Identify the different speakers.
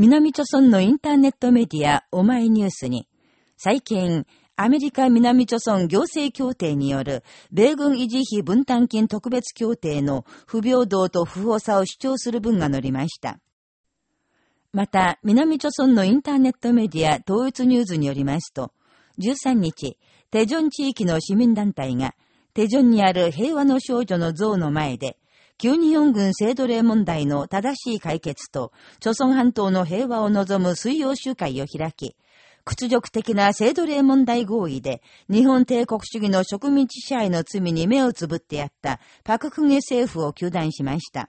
Speaker 1: 南朝村のインターネットメディア、オマイニュースに、最近、アメリカ南朝村行政協定による米軍維持費分担金特別協定の不平等と不法さを主張する文が載りました。また、南朝村のインターネットメディア統一ニューズによりますと、13日、テジョン地域の市民団体が、テジョンにある平和の少女の像の前で、旧日本軍性奴隷問題の正しい解決と、朝鮮半島の平和を望む水曜集会を開き、屈辱的な性奴隷問題合意で、日本帝国主義の植民地支配の罪に目をつぶってやった、パククゲ政府を求断しました。